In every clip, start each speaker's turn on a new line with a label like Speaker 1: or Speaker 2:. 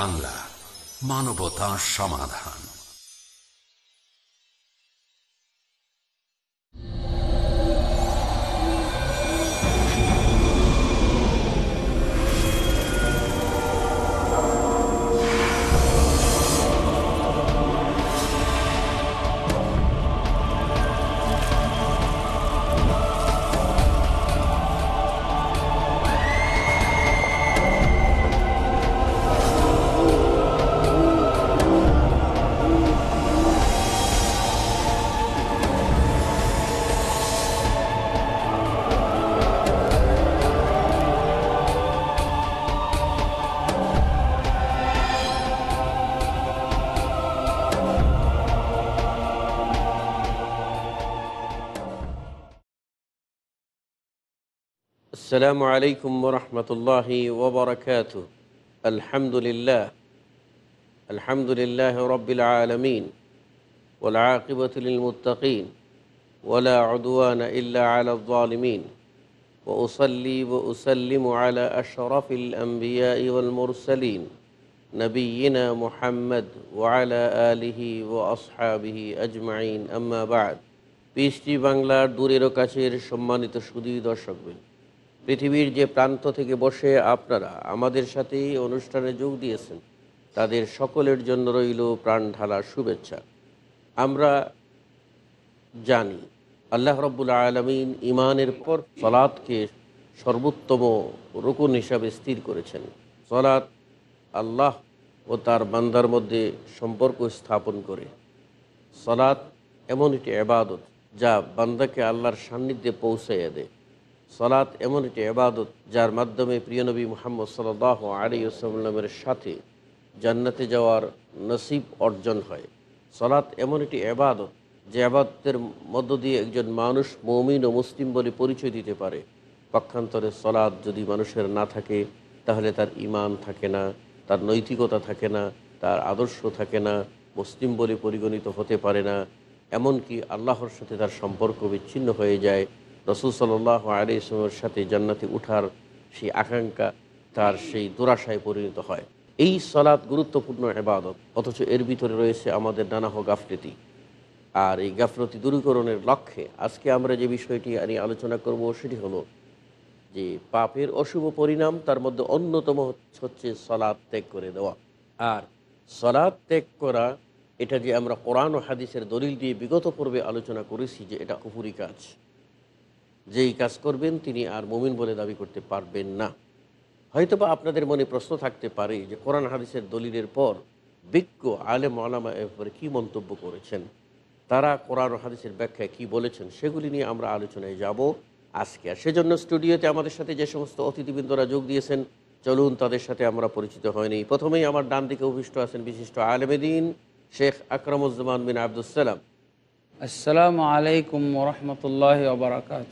Speaker 1: বাংলা মানবতা সমাধান।
Speaker 2: السلام عليكم ورحمة الله وبركاته الحمد لله الحمد لله رب العالمين والعاقبة للمتقين ولا عدوان إلا على الظالمين وأصلي وأسلم على أشرف الأنبياء والمرسلين نبينا محمد وعلى آله وأصحابه أجمعين أما بعد পিএসটি বাংলার দূরের ও কাছের সম্মানিত সুদী দর্শকবৃন্দ পৃথিবীর যে প্রান্ত থেকে বসে আপনারা আমাদের সাথে অনুষ্ঠানে যোগ দিয়েছেন, তাদের সকলের জন্য রইল প্রাণ ঢালা শুভেচ্ছা। আমরা জানি আল্লাহ রব্বুল আলমিন ইমানের পর সলাদকে সর্বোত্তম রুকুন হিসাবে স্থির করেছেন। সলাৎ আল্লাহ ও তার বান্দার মধ্যে সম্পর্ক স্থাপন করে। সলাৎ এমন একটি আবাদত যা বান্দাকে আল্লাহর সান্নিধ্যে পৌঁছাইয়া দেয়। সলাৎ এমন একটি আবাদত যার মাধ্যমে প্রিয়নবী মোহাম্মদ সাল আলী ওসাল্লামের সাথে জান্নাতে যাওয়ার নসিব অর্জন হয়। সলাৎ এমন একটি আবাদত যে আবাদতের মধ্য দিয়ে একজন মানুষ মৌমিন ও মুসলিম বলে পরিচয় দিতে পারে। পক্ষান্তরে সলাৎ যদি মানুষের না থাকে, তাহলে তার ইমান থাকে না, তার নৈতিকতা থাকে না, তার আদর্শ থাকে না, মুসলিম বলে পরিগণিত হতে পারে না। এমনকি আল্লাহর সাথে তার সম্পর্ক বিচ্ছিন্ন হয়ে যায়। রসুল সাল্লাহ আলী সাথে জান্নাতে উঠার সেই আকাঙ্ক্ষা তার সেই দুরাশায় পরিণত হয়। এই সলাৎ গুরুত্বপূর্ণ এবাদত অথচ এর ভিতরে রয়েছে আমাদের নানাহ গাফলতি। আর এই গাফলতি দূরীকরণের লক্ষ্যে আজকে আমরা যে বিষয়টি নিয়ে আলোচনা করব সেটি হলো যে পাপের অশুভ পরিণাম তার মধ্যে অন্যতম হচ্ছে সলাদ ত্যাগ করে দেওয়া। আর সলাদ ত্যাগ করা, এটা যে আমরা কোরআন ও হাদিসের দলিল দিয়ে বিগত পূর্বে আলোচনা করেছি যে এটা কুপুরি কাজ। যেই কাজ করবেন তিনি আর মুমিন বলে দাবি করতে পারবেন না। হয়তোবা আপনাদের মনে প্রশ্ন থাকতে পারে যে কোরআন হাদিসের দলিলের পর বিজ্ঞ আলেম আলামা এরপরে কী মন্তব্য করেছেন? তারা কোরআন হাদিসের ব্যাখ্যায় কি বলেছেন সেগুলি নিয়ে আমরা আলোচনায় যাব আজকে। আর সেজন্য স্টুডিওতে আমাদের সাথে যে সমস্ত অতিথিবৃন্দরা যোগ দিয়েছেন, চলুন তাদের সাথে আমরা পরিচিত হয়নি প্রথমেই আমার ডান দিকে অভিষ্ট আছেন বিশিষ্ট আলমেদিন শেখ আকরামুজ্জামান বিন আবদুসালাম
Speaker 3: আসসালামু আলাইকুম রহমতুল্লাহ ওবরাকাত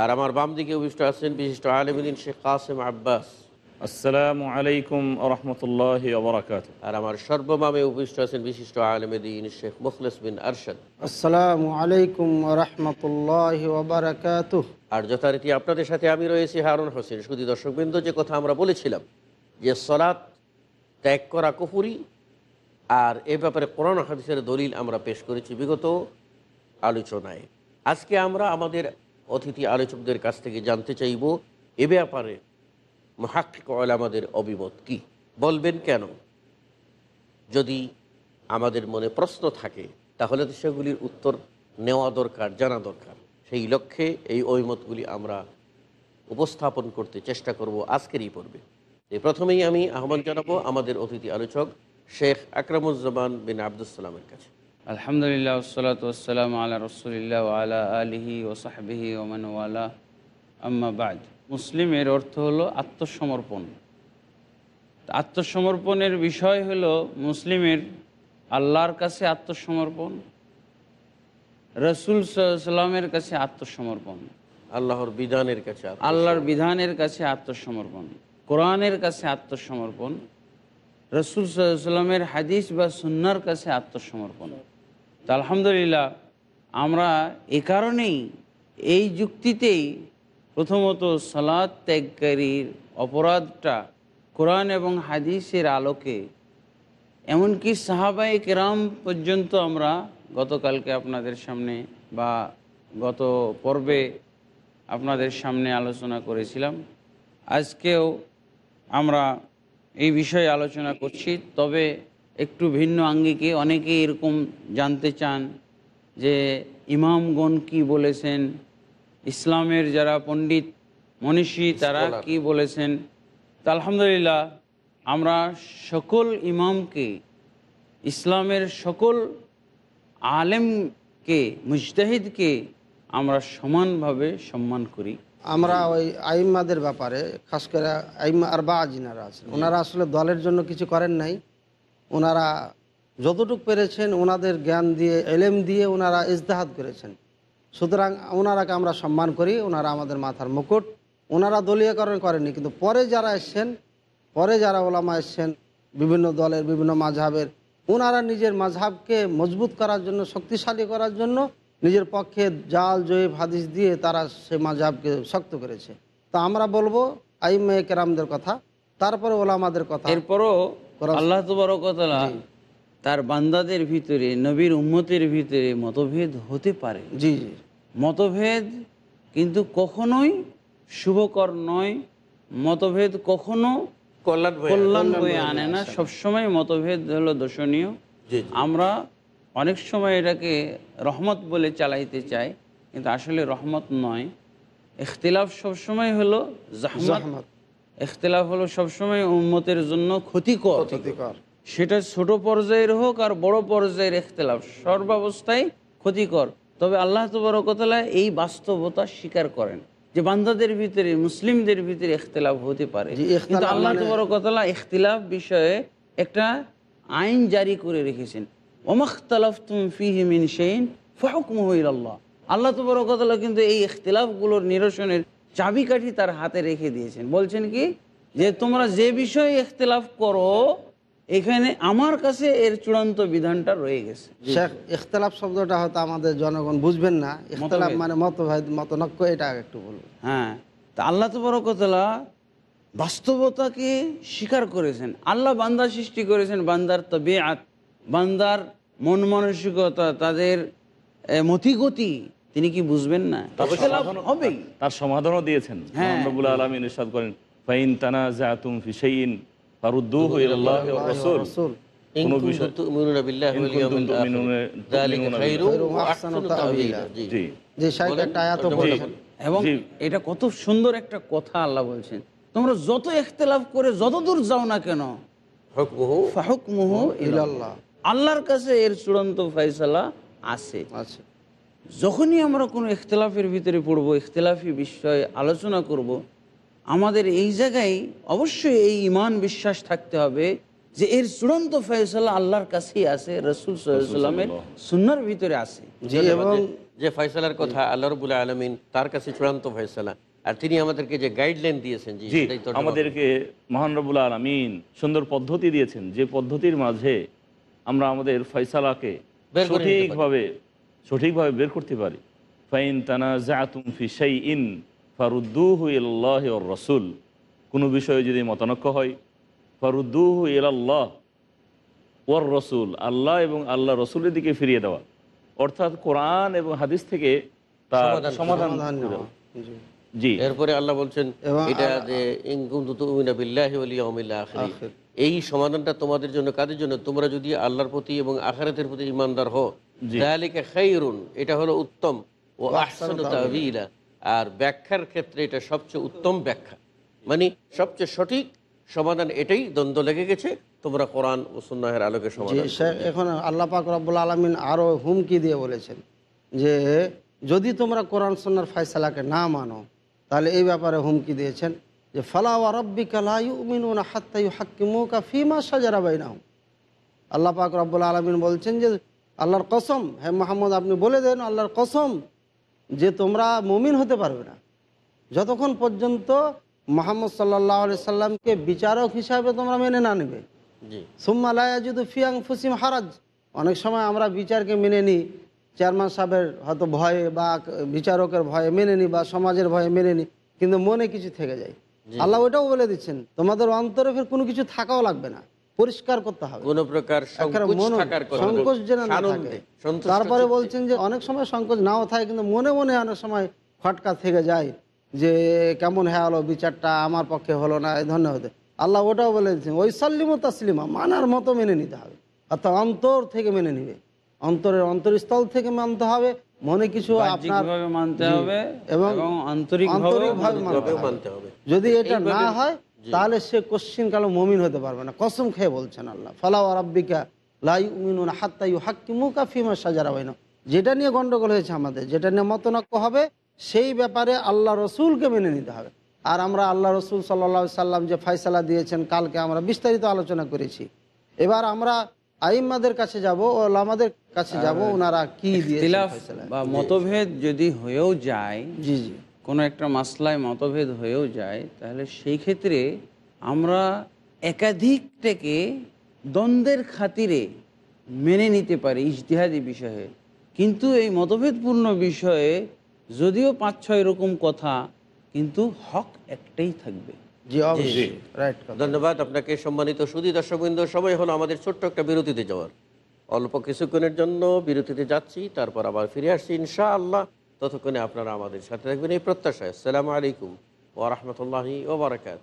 Speaker 2: আর আমার বাম দিকে অভিষ্ট আছেন বিশিষ্ট আলমদিন শেখ কাসেম আব্বাস।
Speaker 4: আসসালামু আলাইকুম রহমতুল্লাহ ওবরাকাত
Speaker 2: আর আমার সর্বমামে উপবিষ্ট আছেন বিশিষ্ট আলমদিন শেখ মুখলেস বিন আরশাদ।
Speaker 5: আসসালামু আলাইকুম রহমতুল্লাহ ওবরাকাত
Speaker 2: আর যথারীতি আপনাদের সাথে আমি রয়েছি হারুন হোসেন। শুধু দর্শকবৃন্দ যে কথা আমরা বলেছিলাম যে সলাৎ ত্যাগ করা কুফুরি আর এ ব্যাপারে কোরআন হাদিসের দলিল আমরা পেশ করেছি। বিগত আলোচনায়। আজকে আমরা আমাদের অতিথি আলোচকদের কাছ থেকে জানতে চাইব, এ ব্যাপারে মহাক্ষিক আমাদের অভিমত কি? বলবেন কেন? যদি আমাদের মনে প্রশ্ন থাকে, তাহলে তো সেগুলির উত্তর নেওয়া দরকার, জানা দরকার। সেই লক্ষ্যে এই অভিমতগুলি আমরা উপস্থাপন করতে চেষ্টা করব আজকেরই পর্বে। প্রথমেই আমি আহ্বান জানাব আমাদের অতিথি আলোচক শেখ আকরামুজ্জামান বিন আবদুসালামের কাছে।
Speaker 3: আলহামদুলিল্লাহ ওসলাত ওসালাম আল্লাহ রসুলিল্লাহ আলা আলিহি ওসাহবিহি ওমান ওয়ালা আম্মাবাদ মুসলিমের অর্থ হলো আত্মসমর্পণ। আত্মসমর্পণের বিষয় হলো মুসলিমের আল্লাহর কাছে আত্মসমর্পণ রসুল সাল্লামের কাছে আত্মসমর্পণ
Speaker 2: আল্লাহর বিধানের কাছে
Speaker 3: আল্লাহর বিধানের কাছে আত্মসমর্পণ কোরআনের কাছে আত্মসমর্পণ রসুল সাল্লামের হাদিস বা সুন্নার কাছে আত্মসমর্পণ। তো আলহামদুলিল্লাহ, আমরা এ কারণেই এই যুক্তিতেই প্রথমত সালাদ ত্যাগকারীর অপরাধটা কোরআন এবং হাদিসের আলোকে, এমনকি সাহাবাই কেরাম পর্যন্ত আমরা গতকালকে আপনাদের সামনে বা গত পর্বে আপনাদের সামনে আলোচনা করেছিলাম। আজকেও আমরা এই বিষয়ে আলোচনা করছি, তবে একটু ভিন্ন আঙ্গিকে অনেকে এরকম জানতে চান যে ইমামগণ কি বলেছেন ইসলামের যারা পণ্ডিত মনীষী তারা. কি বলেছেন? তা আলহামদুলিল্লাহ আমরা সকল ইমামকে ইসলামের সকল আলেমকে মুজতাহিদকে আমরা সমানভাবে সম্মান করি।
Speaker 5: আমরা ওই আইম্মাদের ব্যাপারে খাস করে আইম্মা আর বা আজিনারা আছেন ওনারা আসলে দলের জন্য কিছু করেন নাই। ওনারা যতটুক পেরেছেন ওনাদের জ্ঞান দিয়ে, এলেম দিয়ে ওনারা ইজতেহাদ করেছেন। সুতরাং ওনারাকে আমরা সম্মান করি, ওনারা আমাদের মাথার মুকুট। ওনারা দলীয়করণ করেননি, কিন্তু পরে যারা এসছেন, পরে যারা ওলামা এসছেন, বিভিন্ন দলের, বিভিন্ন মাঝহাবের, ওনারা নিজের মাঝহাবকে মজবুত করার জন্য, শক্তিশালী করার জন্য নিজের পক্ষে জাল জয়ীব হাদিস দিয়ে তারা সে মাঝহাবকে শক্ত করেছে। তা আমরা বলব আইমে কেরামদের কথা, তারপরে ওলামাদের কথা।
Speaker 3: এরপরও আল্লাহ তবরকতলা তার বান্দাদের ভিতরে নবীর উম্মতের ভিতরে মতভেদ হতে পারে।
Speaker 5: জি জি।
Speaker 3: মতভেদ কিন্তু কখনোই শুভকর নয় মতভেদ কখনো
Speaker 2: কল্যাণ বয়ে আনে।
Speaker 3: কল্যাণ বয়ে আনে না। সবসময় মতভেদ হলো দর্শনীয়। আমরা অনেক সময় এটাকে রহমত বলে চালাইতে চাই কিন্তু আসলে রহমত নয়। ইখতিলাফ সবসময় হলো জাহমত। ইখতিলাফ হলো সবসময় উম্মতের জন্য ক্ষতিকর। সেটা ছোট পর্যায়ের হোক আর বড় পর্যায়ের ইখতিলাফ সর্বাবস্থায় ক্ষতিকর। তবে আল্লাহ তবরকতলা এই বাস্তবতা স্বীকার করেন যে বান্দাদের ভিতরে মুসলিমদের ভিতরে ইখতিলাফ হতে পারে। কিন্তু আল্লাহ
Speaker 5: মানে-
Speaker 3: তবরকতলা ইখতিলাফ বিষয়ে একটা আইন জারি করে রেখেছেন। ওমাখতালাফ তুম ফিহি মিন সেইন ফাহুকমুহু ইলাল্লাহ। আল্লাহ তবরকতলা কিন্তু এই ইখতিলাফগুলোর নিরসনের চাবিকাঠি তার হাতে রেখে দিয়েছেন। বলছেন কি? যে তোমরা যে বিষয়ে ইখতিলাফ করো এখানে আমার কাছে এর চূড়ান্ত বিধানটা রয়ে গেছে।
Speaker 5: শেখ ইখতলাফ শব্দটা হয়তো আমাদের জনগণ বুঝবেন না। ইখতলাফ। মানে মতভেদ মতনক্য এটা একটু বলুন।
Speaker 3: হ্যাঁ তা আল্লাহ তবরকতলা বাস্তবতাকে স্বীকার করেছেন। আল্লাহ বান্দা সৃষ্টি করেছেন বান্দার তবিআত বান্দার মন মানসিকতা তাদের মতিগতি তিনি কি বুঝবেন না? হবেই।
Speaker 4: তার সমাধানও দিয়েছেন।
Speaker 3: হ্যাঁ।
Speaker 4: রব্বুল আলমিন ইরশাদ করেন ফাইন তানা জাতুম ফিসাইন ফারুদ্দুহু ইলাল্লাহি ওয়া রাসূল
Speaker 3: এবং এটা কত সুন্দর একটা কথা আল্লাহ বলছেন। তোমরা যত ইখতিলাফ করে যত দূর যাও না কেন
Speaker 2: হুকমুহু
Speaker 3: ফাহুকমুহু ইলাল্লাহ।
Speaker 5: ইলাল্লাহ।
Speaker 3: আল্লাহর কাছে এর চূড়ান্ত ফয়সালা আছে।
Speaker 5: আচ্ছা
Speaker 3: যখনই আমরা কোনো ইখতলাফের ভিতরে পড়ব ইখতলাফি বিষয়ে আলোচনা করব। আমাদের এই জায়গায় অবশ্যই এই ইমান বিশ্বাস থাকতে হবে যে এর চূড়ান্ত ফয়সলা আল্লাহর কাছেই আছে রসুল সাল্লামের সুন্নার ভিতরে আছে।
Speaker 5: এবং
Speaker 2: যে- ফয়সালার কথা আল্লাহ রবুল আলমিন তার কাছে চূড়ান্ত ফয়সালা আর তিনি আমাদেরকে যে গাইডলাইন দিয়েছেন জি
Speaker 4: আমাদেরকে মহান রব্বুল আলমিন সুন্দর পদ্ধতি দিয়েছেন যে পদ্ধতির মাঝে আমরা আমাদের ফয়সালাকে সঠিকভাবে সঠিকভাবে বের করতে পারি। ফাইন তানা জাতুম ফি শাইইন ফারুদ্দুহু ইলাল্লাহি ওয়ার রাসূল। কোনো বিষয়ে যদি মতানক্য হয় ফারুদ্দুহু ইলাল্লাহ ওয়ার রসুল আল্লাহ এবং আল্লাহ রসুলের দিকে ফিরিয়ে দেওয়া। অর্থাৎ কোরআন এবং হাদিস থেকে তার
Speaker 2: সমাধান-
Speaker 5: জি।
Speaker 4: জি।
Speaker 2: এরপরে আল্লাহ বলছেন এটা যে ইন। এই সমাধানটা তোমাদের জন্য কাদের জন্য? তোমরা যদি আল্লাহর প্রতি এবং আখিরাতের প্রতি ইমানদার হও এটা হলো উত্তম। ও আহসানু আর ব্যাখ্যার ক্ষেত্রে এটা সবচেয়ে উত্তম ব্যাখ্যা। মানে সবচেয়ে সঠিক সমাধান এটাই দ্বন্দ্ব লেগে গেছে। তোমরা কোরআন ও সুন্নাহের আলোকে সমাধান
Speaker 5: এখন আল্লাহ পাক রব্বুল আলমিন আরও হুমকি দিয়ে বলেছেন যে যদি তোমরা কোরআন সন্ন্যার ফয়সালাকে না মানো তাহলে এই ব্যাপারে হুমকি দিয়েছেন যে ফালাওয়া রব্বি কালাইউ মিনুনা হাত্তাইউ হাক্কিমুকা ফিমা সাজারা বাইনাহুম। আল্লাহ পাক রব্বুল আলমিন বলছেন যে আল্লাহর কসম হে মোহাম্মদ আপনি বলে দেন আল্লাহর কসম যে তোমরা মুমিন হতে পারবে না। যতক্ষণ পর্যন্ত মোহাম্মদ সাল্লাহ আলি সাল্লামকে বিচারক হিসাবে তোমরা মেনে না নেবে। সুম্মা লায়াজুদু ফিয়াং ফুসিম হারাজ। অনেক সময় আমরা বিচারকে মেনে নিই চেয়ারম্যান সাহেবের হয়তো ভয়ে বা বিচারকের ভয়ে মেনে নিই বা সমাজের ভয়ে মেনে নিই কিন্তু মনে কিছু থেকে যায়। আল্লাহ ওইটাও বলে দিচ্ছেন তোমাদের অন্তরে ফের কোনো কিছু থাকাও লাগবে না। পরিষ্কার করতে হবে।
Speaker 2: কোন প্রকার সংকোচ
Speaker 5: যেন না থাকে। তারপরে বলছেন যে অনেক সময় সংকোচ নাও থাকে কিন্তু মনে মনে অনেক সময় খটকা থেকে যায় যে কেমন হ্যাঁ হলো বিচারটা আমার পক্ষে হলো না এই ধরনের হতে। আল্লাহ ওটাও বলে দিচ্ছেন ওই সাল্লিম তাসলিমা মানার মতো মেনে নিতে হবে। অর্থাৎ অন্তর থেকে মেনে নিবে। অন্তরের অন্তরস্থল থেকে মানতে হবে মনে কিছু আপনার
Speaker 3: মানতে হবে
Speaker 5: এবং আন্তরিকভাবে মানতে হবে। যদি এটা না হয় তাহলে সে কোশ্চিন কালো মমিন হতে পারবে না। কসম খেয়ে বলছেন আল্লাহ। ফালাও রাব্বিকা লাই উমিনুন হাত্তাই হাক্কিমুকা ফিমা সাজারা বাইন। যেটা নিয়ে গন্ডগোল হয়েছে আমাদের যেটা নিয়ে মতনক্য হবে সেই ব্যাপারে আল্লাহ রসুলকে মেনে নিতে হবে। আর আমরা আল্লাহ রসুল সাল্লা সাল্লাম যে ফয়সালা দিয়েছেন কালকে আমরা বিস্তারিত আলোচনা করেছি। এবার আমরা আইম্মাদের কাছে যাব ও আমাদের কাছে যাব ওনারা কি
Speaker 3: বা মতভেদ যদি হয়েও যায়
Speaker 5: জি জি।
Speaker 3: কোনো একটা মাসলায় মতভেদ হয়েও যায় তাহলে সেই ক্ষেত্রে আমরা একাধিকটাকে দ্বন্দ্বের খাতিরে মেনে নিতে পারি ইজতিহাদি বিষয়ে। কিন্তু এই মতভেদপূর্ণ বিষয়ে যদিও পাঁচ ছয় রকম কথা কিন্তু হক একটাই থাকবে।
Speaker 5: জি অবশ্যই। রাইট
Speaker 2: ধন্যবাদ আপনাকে সম্মানিত সুদী দর্শকবৃন্দ। সময় হলো আমাদের ছোট্ট একটা বিরতিতে যাওয়ার। অল্প কিছুক্ষণের জন্য বিরতিতে যাচ্ছি তারপর আবার ফিরে আসছি ইনশা আল্লাহ ততক্ষণে আপনারা আমাদের সাথে থাকবেন। এই প্রত্যাশায় আসসালামু আলাইকুম ওরহমতুল্লাহি ওবরাকাত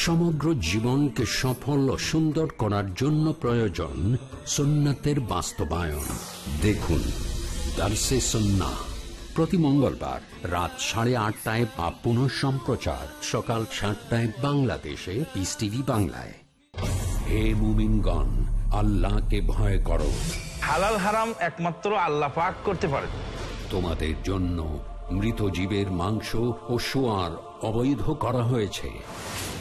Speaker 1: সমগ্র জীবনকে সফল ও সুন্দর করার জন্য প্রয়োজন সুন্নাতের বাস্তবায়ন। দেখুন দার্সে সন্না। প্রতি মঙ্গলবার রাত সাড়ে আটটায় বা পুনঃ সম্প্রচার। সকাল সাতটায় বাংলাদেশে পিস টিভি বাংলায়। হে মুমিনগণ আল্লাহকে ভয় করো।
Speaker 6: হালাল হারাম একমাত্র আল্লাহ পাক করতে পারে।
Speaker 1: তোমাদের জন্য মৃত জীবের মাংস ও সোয়ার অবৈধ করা হয়েছে।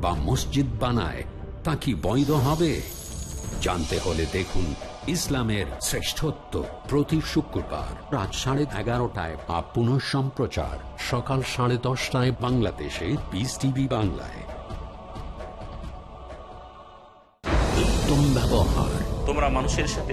Speaker 1: বা মসজিদ বানায়, তা কি বৈধ হবে? জানতে হলে দেখুন ইসলামের শ্রেষ্ঠত্ব প্রতি শুক্রবার রাত সাড়ে এগারোটায় বা পুনঃ সম্প্রচার সকাল সাড়ে দশটায় বাংলাদেশে পিস টিভি বাংলায়। উত্তম ব্যবহার।
Speaker 7: তোমরা মানুষের সাথে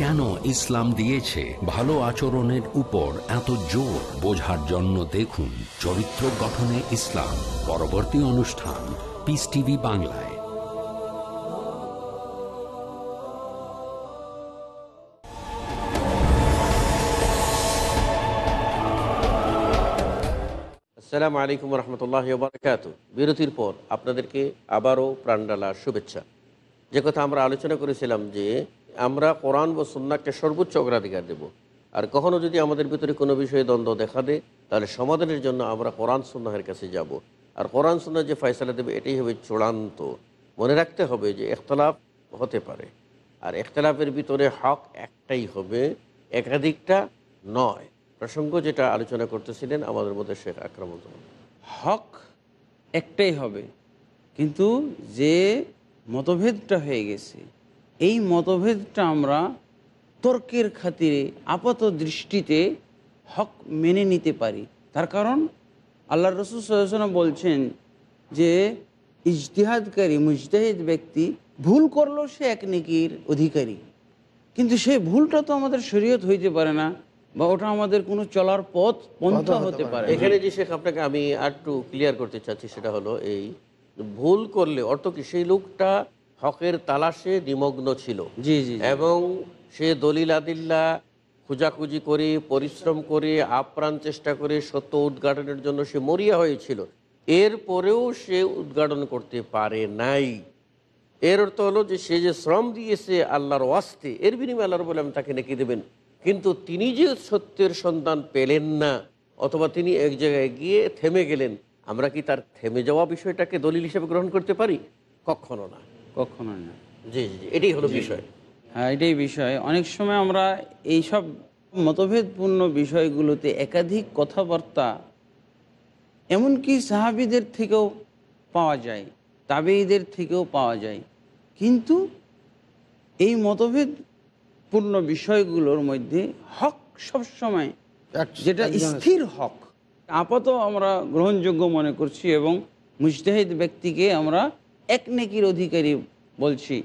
Speaker 1: কেন ইসলাম দিয়েছে? ভালো আচরণের উপর এত জোর বোঝার জন্য দেখুন চরিত্র গঠনে ইসলাম। পরবর্তী অনুষ্ঠান পিস টিভি বাংলায়।
Speaker 2: সালাম আলাইকুম রহমতুল্লাহ বারকাত বিরতির পর আপনাদেরকে আবারও প্রাণডালা শুভেচ্ছা। যে কথা আমরা আলোচনা করেছিলাম যে আমরা কোরআন ও সুন্নাকে সর্বোচ্চ অগ্রাধিকার দেব। আর কখনো যদি আমাদের ভিতরে কোনো বিষয়ে দ্বন্দ্ব দেখা দেয়, তাহলে সমাধানের জন্য আমরা কোরআন সুন্নাহের কাছে যাব। আর কোরআন সুন্না যে ফয়সালা দেবে, এটাই হবে চূড়ান্ত। মনে রাখতে হবে যে এখতলাফ হতে পারে। আর এখতলাফের ভিতরে হক একটাই হবে, একাধিকটা নয়। প্রসঙ্গ যেটা আলোচনা করতেছিলেন আমাদের মধ্যে শেখ আক্রমণ
Speaker 3: হক একটাই হবে, কিন্তু যে মতভেদটা হয়ে গেছে এই মতভেদটা আমরা তর্কের খাতিরে আপাত দৃষ্টিতে হক মেনে নিতে পারি। তার কারণ আল্লাহ রসুল সাল্লাম বলছেন যে ইজতিহাদকারী মুজতাহিদ ব্যক্তি ভুল করল সে এক নেকির অধিকারী। কিন্তু সেই ভুলটা তো আমাদের শরীয়ত হইতে পারে না বা ওটা আমাদের কোনো চলার পথ পন্থা হতে পারে
Speaker 2: এখানে যে শেখ আপনাকে আমি আর একটু ক্লিয়ার করতে চাচ্ছি সেটা হলো এই ভুল করলে অর্থ কি? সেই লোকটা হকের তালাশে নিমগ্ন ছিল।
Speaker 3: জি জি।
Speaker 2: এবং সে দলিল আদিল্লা খোঁজাখুঁজি করে পরিশ্রম করে আপ্রাণ চেষ্টা করে সত্য উদ্ঘাটনের জন্য সে মরিয়া হয়েছিল। এরপরেও সে উদ্ঘাটন করতে পারে নাই। এর অর্থ হলো যে সে যে শ্রম দিয়েছে আল্লাহর ওয়াস্তে এর বিনিময়ে আল্লাহর বলে আমি তাকে নেকি দেবেন। কিন্তু তিনি যে সত্যের সন্ধান পেলেন না অথবা তিনি এক জায়গায় গিয়ে থেমে গেলেন আমরা কি তার থেমে যাওয়া বিষয়টাকে দলিল হিসেবে গ্রহণ করতে পারি? কখনো না।
Speaker 3: কখনো না।
Speaker 2: জি জি এটাই হলো বিষয়।
Speaker 3: হ্যাঁ এটাই বিষয়। অনেক সময় আমরা এই সব মতভেদপূর্ণ বিষয়গুলোতে একাধিক কথাবার্তা এমনকি সাহাবিদের থেকেও পাওয়া যায় তাবেইদের থেকেও পাওয়া যায়। কিন্তু এই মতভেদপূর্ণ বিষয়গুলোর মধ্যে হক সবসময় যেটা স্থির হক আপাতত আমরা গ্রহণযোগ্য মনে করছি এবং মুজতাহিদ ব্যক্তিকে আমরা এক নেকির অধিকারী বলছি।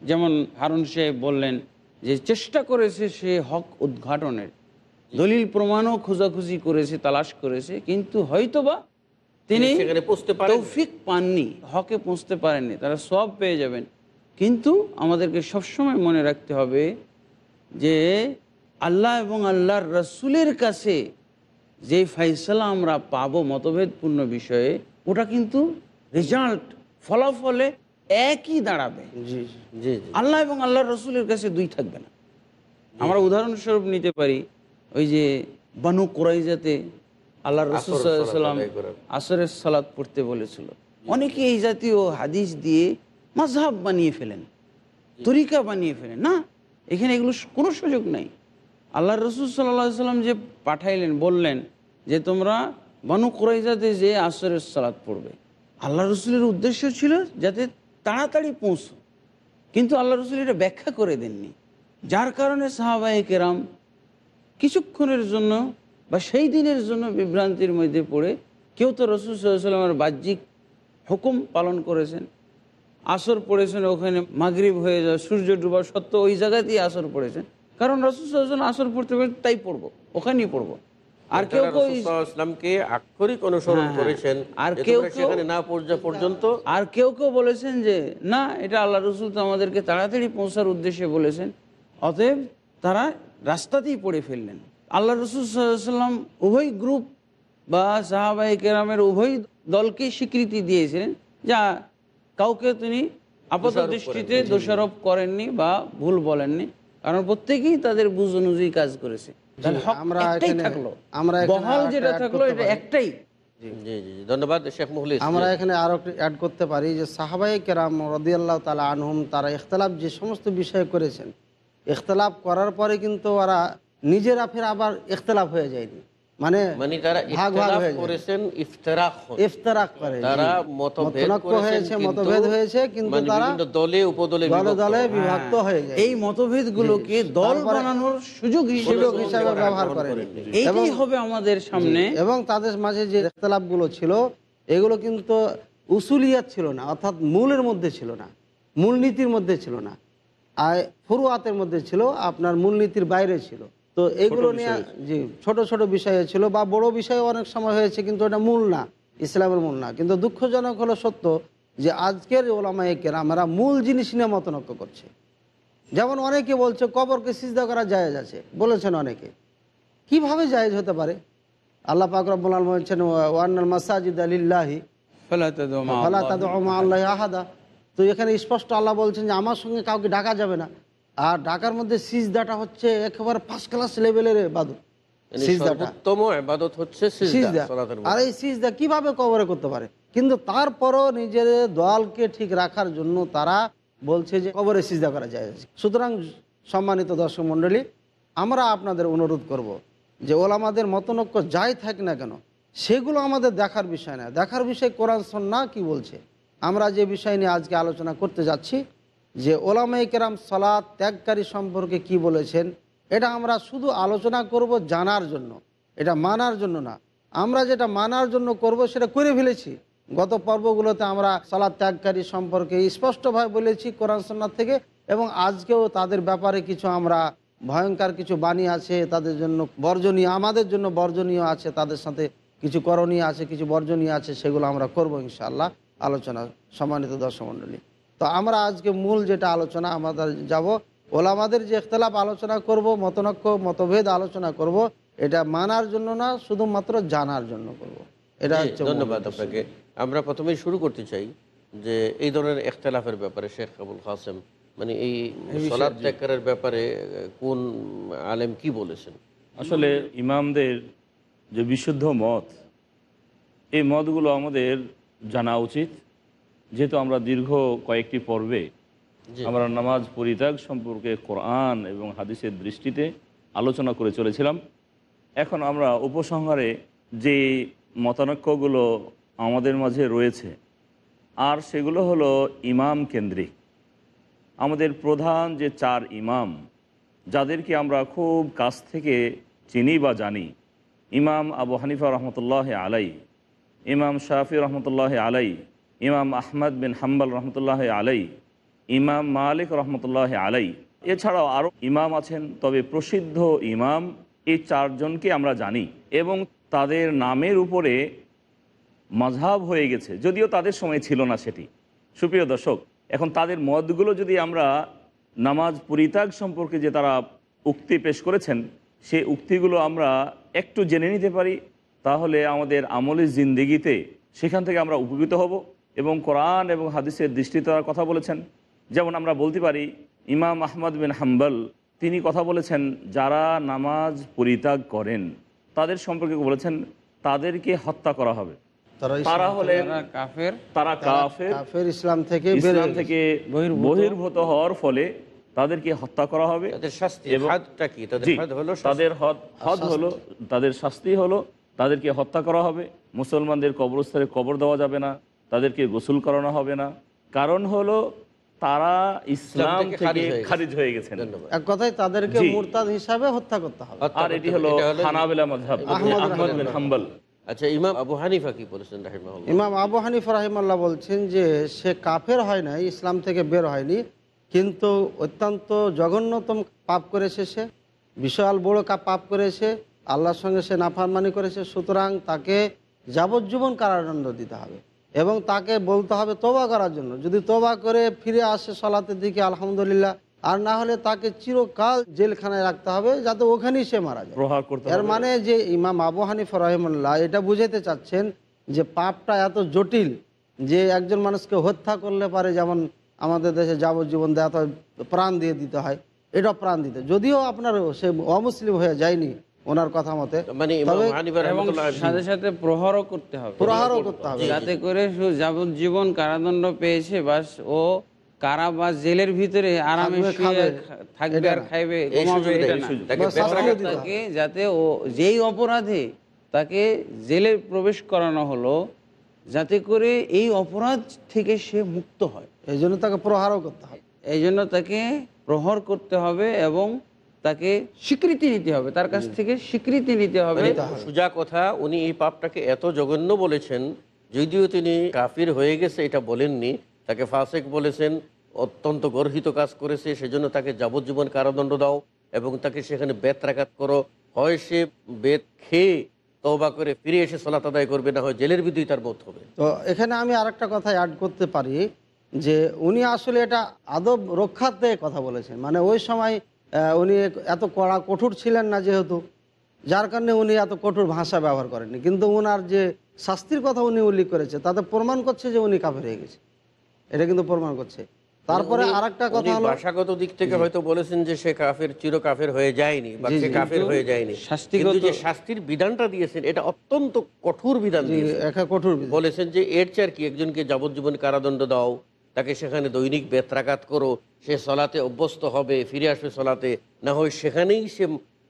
Speaker 3: যেমন হারুন সাহেব বললেন যে চেষ্টা করেছে সে হক উদ্ঘাটনের। দলিল প্রমাণও খোঁজাখুঁজি করেছে তালাশ করেছে কিন্তু হয়তোবা তিনি
Speaker 2: সেখানে পৌঁছতে
Speaker 3: তৌফিক পাননি হকে পৌঁছতে পারেননি তারা সব পেয়ে যাবেন। কিন্তু আমাদেরকে সবসময় মনে রাখতে হবে যে আল্লাহ এবং আল্লাহর রসুলের কাছে যে ফাইসলা আমরা পাবো মতভেদপূর্ণ বিষয়ে ওটা কিন্তু রেজাল্ট ফলাফলে একই দাঁড়াবে। আল্লাহ এবং আল্লাহর রসুলের কাছে দুই থাকবে না। আমরা উদাহরণস্বরূপ নিতে পারি ওই যে বানু কোরাইজাতে আল্লাহ রসুল
Speaker 2: আসরের সালাত
Speaker 3: পড়তে বলেছিল। অনেকে এই জাতীয় হাদিস দিয়ে মাঝহাব বানিয়ে ফেলেন তরিকা বানিয়ে ফেলেন। না এখানে এগুলো কোনো সুযোগ নাই। আল্লাহ রসুল সাল্লাহ সাল্লাম যে পাঠাইলেন বললেন যে তোমরা বানু কোরাইজাতে যে আসরের সালাত পড়বে আল্লাহ রসুলের উদ্দেশ্য ছিল যাতে তাড়াতাড়ি পৌঁছো। কিন্তু আল্লাহ রসুল এটা ব্যাখ্যা করে দেননি। যার কারণে সাহাবাই কেরাম কিছুক্ষণের জন্য বা সেই দিনের জন্য বিভ্রান্তির মধ্যে পড়ে কেউ তো রসুল সাল্লামের বাহ্যিক হুকুম পালন করেছেন। আসর পড়েছেন ওখানে, মাগরিব হয়ে যায়, সূর্য ডুবা সত্ত্বেও ওই জায়গাতেই আসর পড়েছেন। কারণ রসুল সাল্লাম আসর পড়তে পারেন তাই পড়ব, ওখানেই পড়ব। আর কেউ
Speaker 2: ইসলামকে আক্ষরিক অনুসরণ
Speaker 3: হ্যাঁ, হ্যাঁ।
Speaker 2: করেছেন।
Speaker 3: আর কেউ
Speaker 2: সেখানে না পর্যা- পর্যন্ত।
Speaker 3: আর কেউ কেউ বলেছেন যে না এটা আল্লাহ রসুল তো আমাদেরকে তাড়াতাড়ি পৌঁছার উদ্দেশ্যে বলেছেন। অতএব তারা রাস্তাতেই পড়ে ফেললেন। আল্লাহ রসুল সাল্লাম উভয় গ্রুপ বা সাহাবাই কেরামের উভয় দলকে স্বীকৃতি দিয়েছিলেন যা কাউকে তিনি আপাত দৃষ্টিতে দোষারোপ করেননি বা ভুল বলেননি। কারণ প্রত্যেকেই তাদের বুঝ অনুযায়ী কাজ করেছে।
Speaker 5: আমরা এখানে-
Speaker 3: থাকল।
Speaker 5: আমরা এখানে
Speaker 3: যেটা থাকল এটা একটাই।
Speaker 2: জি। জি জি ধন্যবাদ শেখ মুখলিস।
Speaker 5: আমরা এখানে আরও অ্যাড করতে পারি যে সাহাবাই কেরাম রদিয়াল্লাহ তালা আনহুম তারা ইখতলাফ যে সমস্ত বিষয় করেছেন ইখতলাফ করার পরে কিন্তু ওরা নিজেরা ফের আবার ইখতলাফ হয়ে যায়নি। মানে
Speaker 2: মানে তারা
Speaker 5: ভাগ ভাগ
Speaker 2: ইখতিলাফ
Speaker 5: যায়।
Speaker 2: করেছেন ইফতেরাক
Speaker 5: ইফতারাক করে
Speaker 2: তারা মতভেদ
Speaker 5: হয়েছে মতভেদ হয়েছে কিন্তু তারা
Speaker 2: দলে উপদলে
Speaker 5: দলে দলে
Speaker 2: হন।
Speaker 5: বিভক্ত হয়ে। যায়।
Speaker 3: এই মতভেদগুলোকে দল বানানোর সুযোগ হিসেবে
Speaker 5: হিসাবে ব্যবহার
Speaker 3: এইটাই হবে আমাদের সামনে।
Speaker 5: এবং তাদের মাঝে যে ইখতলাফগুলো ছিল এগুলো কিন্তু উসুলিয়াত ছিল না অর্থাৎ মূলের মধ্যে ছিল না মূলনীতির মধ্যে ছিল না। আর ফুরুয়াতের মধ্যে ছিল আপনার মূলনীতির বাইরে ছিল। তো এগুলো নিয়ে জি ছোট ছোট বিষয় ছিল বা বড় বিষয় অনেক সময় হয়েছে কিন্তু এটা মূল না ইসলামের মূল না। কিন্তু দুঃখজনক হলো সত্য যে আজকের ওলামায়ে কেরামেরা মূল জিনিস নিয়ে মতনক্য করছে। যেমন অনেকে বলছে কবরকে সিজদা করা জায়েজ আছে। বলেছেন অনেকে। কীভাবে জায়েজ হতে পারে? আল্লাহ পাক রব্বুল আলম বলছেন ওয়ান্নাল মাসাজিদ আলিল্লাহি
Speaker 3: আল্লাহ
Speaker 5: আহাদা। তো এখানে স্পষ্ট আল্লাহ বলছেন যে আমার সঙ্গে কাউকে ডাকা যাবে না। আর ঢাকার মধ্যে সিজদাটা হচ্ছে একেবারে ফার্স্ট ক্লাস লেভেলের বাদত
Speaker 2: মানে ইবাদত হচ্ছে সিজদা
Speaker 5: সিজদা। আর এই সিজদা কীভাবে কবরে করতে পারে? কিন্তু তারপরও নিজের দলকে ঠিক রাখার জন্য তারা বলছে যে কবরে সিজদা করা যায়। সুতরাং সম্মানিত দর্শক মণ্ডলী আমরা আপনাদের অনুরোধ করব যে ওলামাদের মতনৈক্য যাই থাক না কেন সেগুলো আমাদের দেখার বিষয় না। দেখার বিষয় কোরআন সন্না কি বলছে? আমরা যে বিষয় নিয়ে আজকে আলোচনা করতে যাচ্ছি যে ওলামাই কেরাম সলাৎ ত্যাগকারী সম্পর্কে কি বলেছেন, এটা আমরা শুধু আলোচনা করব জানার জন্য, এটা মানার জন্য না। আমরা যেটা মানার জন্য করব সেটা করে ফেলেছি। গত পর্বগুলোতে আমরা সালাদ ত্যাগকারী সম্পর্কে স্পষ্টভাবে বলেছি কোরআন সন্ন্যার থেকে, এবং আজকেও তাদের ব্যাপারে কিছু আমরা ভয়ঙ্কর কিছু বাণী আছে, তাদের জন্য বর্জনীয়, আমাদের জন্য বর্জনীয় আছে, তাদের সাথে কিছু করণীয় আছে, কিছু বর্জনীয় আছে, সেগুলো আমরা করব ইনশাআল্লাহ। আলোচনা সম্মানিত দর্শক মণ্ডলী তো আমরা আজকে মূল যেটা আলোচনা আমাদের যাব ওলামাদের যে ইখতলাফ আলোচনা করব মতনক্ষ মতভেদ আলোচনা করব এটা মানার জন্য না শুধুমাত্র জানার জন্য করব। এটা হচ্ছে
Speaker 2: ধন্যবাদ আপনাকে। আমরা প্রথমেই শুরু করতে চাই যে এই ধরনের এখতলাফের ব্যাপারে শেখ আবুল কাসেম মানে এই সলাদ। ত্যাগের ব্যাপারে কোন আলেম কি বলেছেন?
Speaker 4: আসলে ইমামদের যে বিশুদ্ধ মত এই মতগুলো আমাদের জানা উচিত। যেহেতু আমরা দীর্ঘ কয়েকটি পর্বে আমরা নামাজ পরিত্যাগ সম্পর্কে কোরআন এবং হাদিসের দৃষ্টিতে আলোচনা করে চলেছিলাম। এখন আমরা উপসংহারে যে মতানক্যগুলো আমাদের মাঝে রয়েছে আর সেগুলো হলো ইমাম কেন্দ্রিক। আমাদের প্রধান যে চার ইমাম যাদেরকে আমরা খুব কাছ থেকে চিনি বা জানি ইমাম আবু হানিফা রহমতুল্লাহ আলাই ইমাম শাফি রহমতুল্লাহ আলাই ইমাম আহমদ বিন হাম্বাল রহমতুল্লাহ আলাই ইমাম মালিক রহমতুল্লাহ আলাই এছাড়াও আরও ইমাম আছেন, তবে প্রসিদ্ধ ইমাম এই চারজনকে আমরা জানি এবং তাদের নামের উপরে মাঝহাব হয়ে গেছে, যদিও তাদের সময় ছিল না সেটি। সুপ্রিয় দর্শক, এখন তাদের মতগুলো যদি আমরা নামাজ পরিত্যাগ সম্পর্কে যে তারা উক্তি পেশ করেছেন, সেই উক্তিগুলো আমরা একটু জেনে নিতে পারি, তাহলে আমাদের আমলের জিন্দিগিতে সেখান থেকে আমরা উপকৃত হব। এবং কোরআন এবং হাদিসের দৃষ্টিতে তারা কথা বলেছেন। যেমন আমরা বলতে পারি ইমাম আহমদ বিন হাম্বল তিনি কথা বলেছেন যারা নামাজ পরিত্যাগ করেন তাদের সম্পর্কে বলেছেন তাদেরকে হত্যা করা হবে।
Speaker 5: তারা
Speaker 4: হলেন
Speaker 3: কাফের।
Speaker 4: তারা কাফের।
Speaker 5: ইসলাম থেকে
Speaker 4: ইসলাম থেকে বহির্ভূত। হওয়ার ফলে তাদেরকে হত্যা করা হবে।
Speaker 2: তাদের হাদ হলো
Speaker 4: তাদের হদ হদ হলো তাদের শাস্তি হলো তাদেরকে হত্যা করা হবে। মুসলমানদের কবরস্থানে কবর দেওয়া যাবে না। তাদেরকে গোসল করানো হবে না। কারণ হলো তারা ইসলাম
Speaker 2: থেকে খারিজ হয়ে গেছে।
Speaker 4: গেছেন।
Speaker 5: এক কথায় তাদেরকে মুরতাদ হিসাবে হত্যা করতে হবে।
Speaker 4: আর এটি হলো হানাবেলা মাযহাব।
Speaker 5: আহমদ
Speaker 4: আহমদ বিন হাম্বল
Speaker 2: আচ্ছা ইমাম আবু হানিফা কি বলেছেন রাহিমাহুল্লাহ?
Speaker 5: ইমাম আবু হানিফ রাহিমাল্লাহ বলছেন যে সে কাফের হয় নাই ইসলাম থেকে বের হয়নি কিন্তু অত্যন্ত জঘন্যতম পাপ করেছে সে বিশাল বড় কা পাপ করেছে আল্লাহর সঙ্গে সে নাফারমানি করেছে সুতরাং তাকে যাবজ্জীবন কারাদণ্ড দিতে হবে। এবং তাকে বলতে হবে তোবা করার জন্য। যদি তোবা করে ফিরে আসে সলাতের দিকে আলহামদুলিল্লাহ। আর না হলে তাকে চিরকাল জেলখানায় রাখতে হবে যাতে ওখানেই সে মারা যায়। এর মানে যে ইমাম আবু হানিফ রহমুল্লাহ এটা বুঝাতে চাচ্ছেন যে পাপটা এত জটিল যে একজন মানুষকে হত্যা করলে পারে যেমন আমাদের দেশে যাবজ্জীবন দেওয়া প্রাণ দিয়ে দিতে হয় এটা প্রাণ দিতে। যদিও আপনার সে অমুসলিম হয়ে যায়নি ওনার কথা মতে।
Speaker 2: মানে
Speaker 3: সাথে সাথে প্রহারও করতে হবে।
Speaker 5: প্রহারও করতে হবে।
Speaker 3: যাতে করে শুধু যাবজ্জীবন কারাদণ্ড পেয়েছে বাস ও কারা বা জেলের ভিতরে আরামে
Speaker 5: থাকবে,
Speaker 3: আর খাইবে।
Speaker 2: তাকে
Speaker 3: যাতে ও যেই অপরাধে তাকে জেলে প্রবেশ করানো হলো যাতে করে এই অপরাধ থেকে সে মুক্ত হয়।
Speaker 5: এই জন্য তাকে প্রহারও করতে হবে।
Speaker 3: এই জন্য তাকে প্রহর করতে হবে এবং তাকে স্বীকৃতি নিতে হবে তার কাছ থেকে স্বীকৃতি নিতে হবে।
Speaker 2: সোজা কথা উনি এই পাপটাকে এত জঘন্য বলেছেন যদিও তিনি কাফির হয়ে গেছে এটা বলেননি। তাকে ফাসেক বলেছেন অত্যন্ত গর্হিত কাজ করেছে সেজন্য তাকে যাবজ্জীবন কারাদণ্ড দাও এবং তাকে সেখানে বেত রাখাত করো। হয় সে বেত খেয়ে তবা করে ফিরে এসে সলাত আদায় করবে না হয় জেলের বিধি তার বোধ হবে।
Speaker 5: তো এখানে আমি আরেকটা কথা অ্যাড করতে পারি যে উনি আসলে এটা আদব রক্ষার্থে কথা বলেছেন। মানে ওই সময় উনি এত কড়া কঠোর ছিলেন না যেহেতু যার কারণে উনি এত কঠোর ভাষা ব্যবহার করেননি। কিন্তু ওনার যে শাস্তির কথা উনি উল্লেখ করেছে তাতে প্রমাণ করছে যে উনি কাফের হয়ে গেছে। এটা কিন্তু প্রমাণ করছে। তারপরে আর একটা কথা হলো
Speaker 2: ভাষাগত দিক থেকে হয়তো বলেছেন যে সে কাফের চির কাফের হয়ে যায়নি বা সে কাফের হয়ে যায়নি।
Speaker 3: শাস্তিগত-
Speaker 2: কিন্তু যে শাস্তির বিধানটা দিয়েছেন এটা অত্যন্ত কঠোর বিধান
Speaker 5: জি,
Speaker 2: দিয়েছেন।
Speaker 5: একা কঠোর
Speaker 2: বলেছেন যে এর চেয়ে আর কি একজনকে যাবজ্জীবন কারাদণ্ড দাও তাকে সেখানে দৈনিক বেত্রাঘাত করো, সে সলাতে অভ্যস্ত হবে, ফিরে আসবে সলাতে, না হয় সেখানেই সে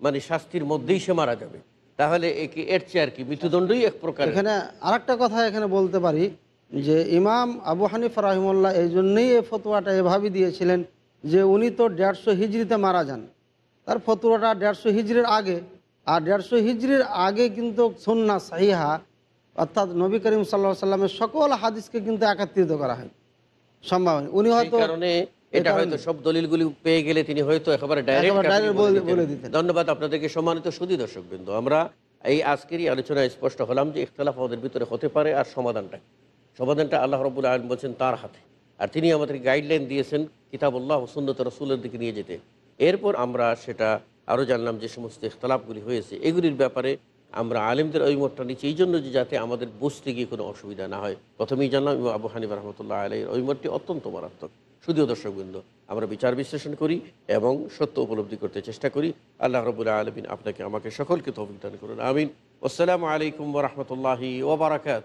Speaker 2: মানে শাস্তির মধ্যেই সে মারা যাবে। তাহলে একে, এর চেয়ে আর কি, মৃত্যুদণ্ডই এক প্রকার।
Speaker 5: এখানে আরেকটা কথা এখানে বলতে পারি, যে ইমাম আবু হানিফ রাহিমুল্লাহ এই জন্যই এই ফতোয়াটা এভাবে দিয়েছিলেন যে উনি তো দেড়শো হিজড়িতে মারা যান। তার ফতোয়াটা দেড়শো হিজড়ির আগে, আর দেড়শো হিজড়ির আগে কিন্তু সন্না সাহিহা, অর্থাৎ নবী করিম সাল্লা সাল্লামের সকল হাদিসকে কিন্তু একাত্রিত করা হয়। সম্ভব উনি হয়তো
Speaker 2: কারণে এটা হয়তো সব দলিলগুলি পেয়ে গেলে তিনি হয়তো একেবারে ডাইরেক্ট
Speaker 5: একেবারে direct বলে- বলে দিতেন।
Speaker 2: ধন্যবাদ আপনাদেরকে সম্মানিত সুদী দর্শক আমরা এই আজকেরই আলোচনায় স্পষ্ট হলাম যে ইখতলাফ আমাদের ভিতরে হতে পারে আর সমাধানটা সমাধানটা আল্লাহ রবুল আলম বলছেন তার হাতে। আর তিনি আমাদের গাইডলাইন দিয়েছেন কিতাবুল্লাহ সুন্নত রসুলের দিকে নিয়ে যেতে। এরপর আমরা সেটা আরও জানলাম যে সমস্ত ইখতলাফগুলি হয়েছে। এগুলির ব্যাপারে আমরা আলেমদের ওই মতটা নিচ্ছি। এই জন্য যে যাতে আমাদের বুঝতে গিয়ে কোনো অসুবিধা না হয়। প্রথমেই জানলাম এবং আবু হানিব রহমতুল্লাহ আলহীর ওই মতটি অত্যন্ত মারাত্মক। শুধুও দর্শকবৃন্দ, আমরা বিচার বিশ্লেষণ করি এবং সত্য উপলব্ধি করতে চেষ্টা করি। আল্লাহ রবুল্লাহ আলমিন আপনাকে, আমাকে সকলকে তো দান করুন। আমিন। আসসালামু আলাইকুম রহমতুল্লাহি ওবরাকাত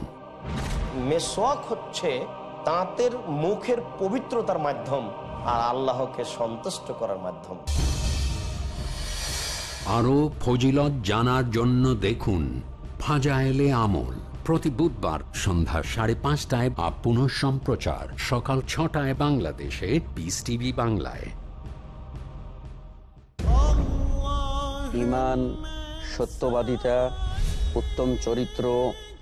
Speaker 8: মেসোয়াক হচ্ছে তাঁতের মুখের পবিত্রতার মাধ্যম আর আল্লাহকে সন্তুষ্ট করার মাধ্যম।
Speaker 1: আরও ফজিলত জানার জন্য দেখুন ফাজায়েলে আমল প্রতি বুধবার সন্ধ্যা সাড়ে পাঁচটায় বা পুনঃ সম্প্রচার সকাল ছটায় বাংলাদেশে পিস টিভি বাংলায়।
Speaker 9: ইমান সত্যবাদিতা উত্তম চরিত্র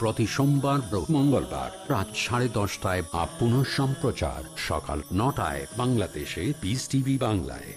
Speaker 1: প্রতি সোমবার মঙ্গলবার রাত সাড়ে দশটায় বা পুনঃ সম্প্রচার সকাল নটায় বাংলাদেশে পিস টিভি বাংলায়।